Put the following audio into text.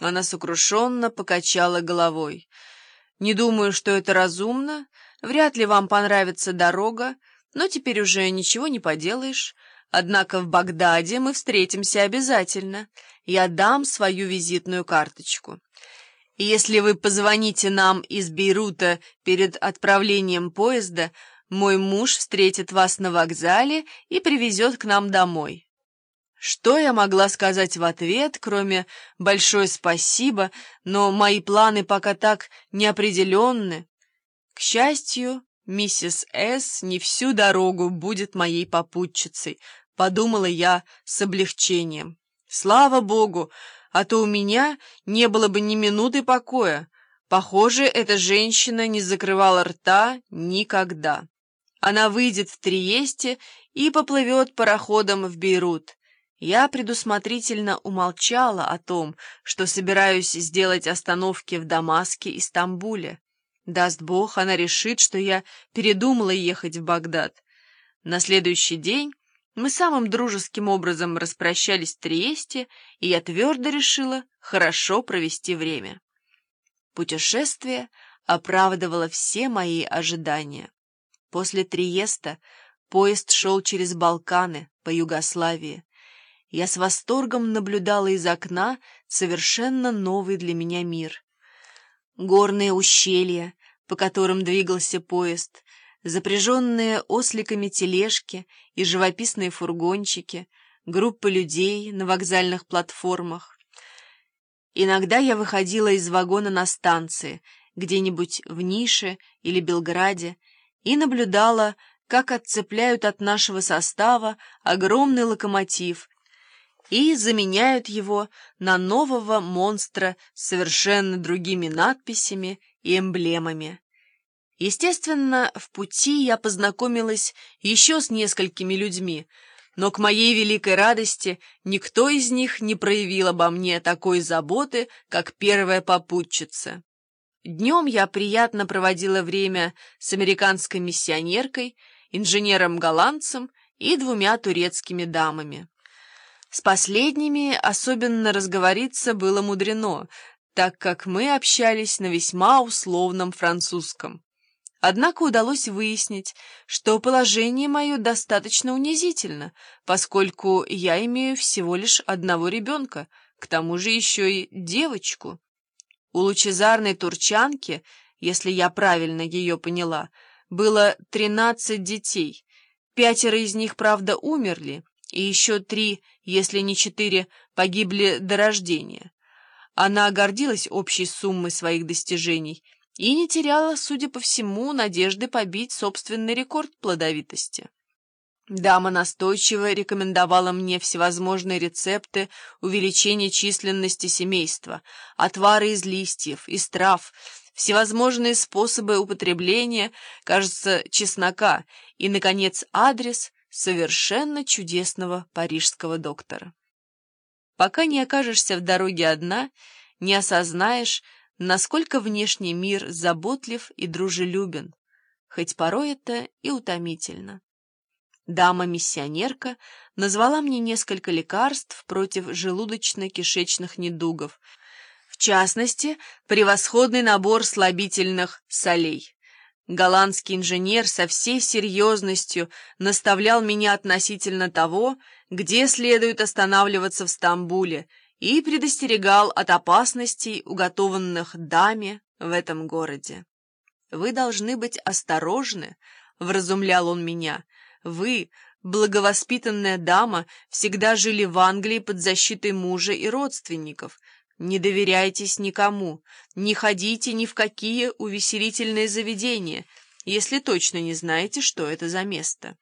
Она сокрушенно покачала головой. «Не думаю, что это разумно. Вряд ли вам понравится дорога, но теперь уже ничего не поделаешь. Однако в Багдаде мы встретимся обязательно. Я дам свою визитную карточку. И если вы позвоните нам из Бейрута перед отправлением поезда, мой муж встретит вас на вокзале и привезет к нам домой». Что я могла сказать в ответ, кроме «большое спасибо», но мои планы пока так неопределенны? К счастью, миссис С. не всю дорогу будет моей попутчицей, подумала я с облегчением. Слава богу, а то у меня не было бы ни минуты покоя. Похоже, эта женщина не закрывала рта никогда. Она выйдет в Триесте и поплывет пароходом в Бейрут. Я предусмотрительно умолчала о том, что собираюсь сделать остановки в Дамаске и Стамбуле. Даст Бог, она решит, что я передумала ехать в Багдад. На следующий день мы самым дружеским образом распрощались в Триесте, и я твердо решила хорошо провести время. Путешествие оправдывало все мои ожидания. После Триеста поезд шел через Балканы по Югославии. Я с восторгом наблюдала из окна совершенно новый для меня мир. Горные ущелья, по которым двигался поезд, запряженные осликами тележки и живописные фургончики, группы людей на вокзальных платформах. Иногда я выходила из вагона на станции, где-нибудь в Нише или Белграде, и наблюдала, как отцепляют от нашего состава огромный локомотив и заменяют его на нового монстра с совершенно другими надписями и эмблемами. Естественно, в пути я познакомилась еще с несколькими людьми, но к моей великой радости никто из них не проявил обо мне такой заботы, как первая попутчица. Днем я приятно проводила время с американской миссионеркой, инженером-голландцем и двумя турецкими дамами. С последними особенно разговориться было мудрено, так как мы общались на весьма условном французском. Однако удалось выяснить, что положение мое достаточно унизительно, поскольку я имею всего лишь одного ребенка, к тому же еще и девочку. У лучезарной турчанки, если я правильно ее поняла, было тринадцать детей. Пятеро из них, правда, умерли, и еще три, если не четыре, погибли до рождения. Она гордилась общей суммой своих достижений и не теряла, судя по всему, надежды побить собственный рекорд плодовитости. Дама настойчиво рекомендовала мне всевозможные рецепты увеличения численности семейства, отвары из листьев, из трав, всевозможные способы употребления, кажется, чеснока и, наконец, адрес совершенно чудесного парижского доктора. Пока не окажешься в дороге одна, не осознаешь, насколько внешний мир заботлив и дружелюбен, хоть порой это и утомительно. Дама-миссионерка назвала мне несколько лекарств против желудочно-кишечных недугов, в частности, превосходный набор слабительных солей. Голландский инженер со всей серьезностью наставлял меня относительно того, где следует останавливаться в Стамбуле, и предостерегал от опасностей, уготованных даме в этом городе. «Вы должны быть осторожны», — вразумлял он меня. «Вы, благовоспитанная дама, всегда жили в Англии под защитой мужа и родственников». Не доверяйтесь никому, не ходите ни в какие увеселительные заведения, если точно не знаете, что это за место.